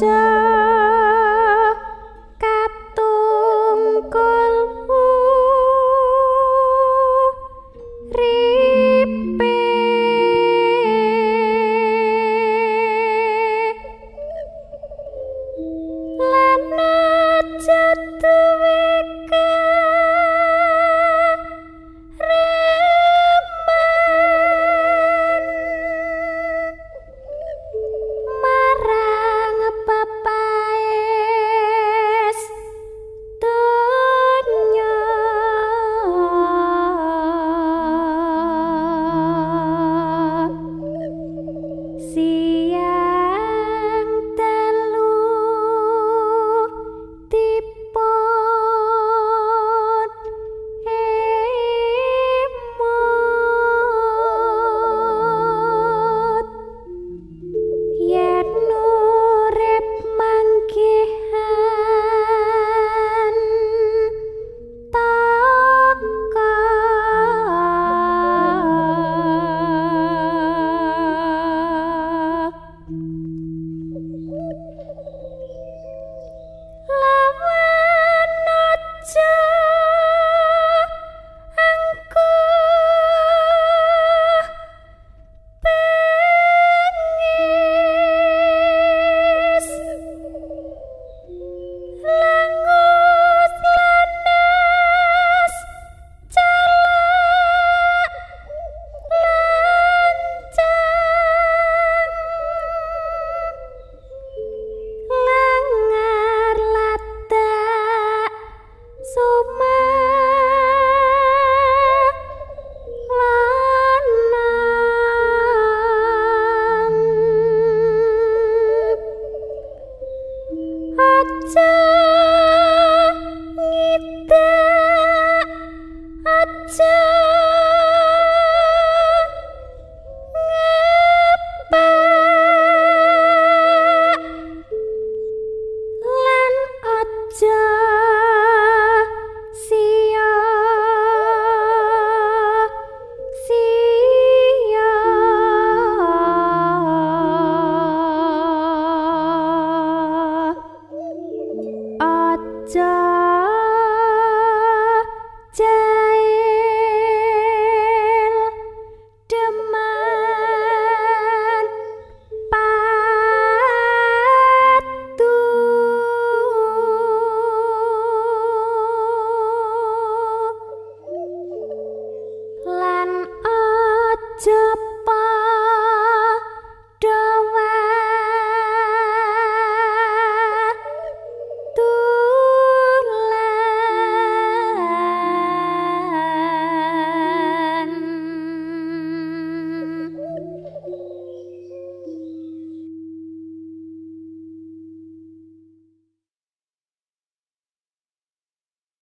家. see.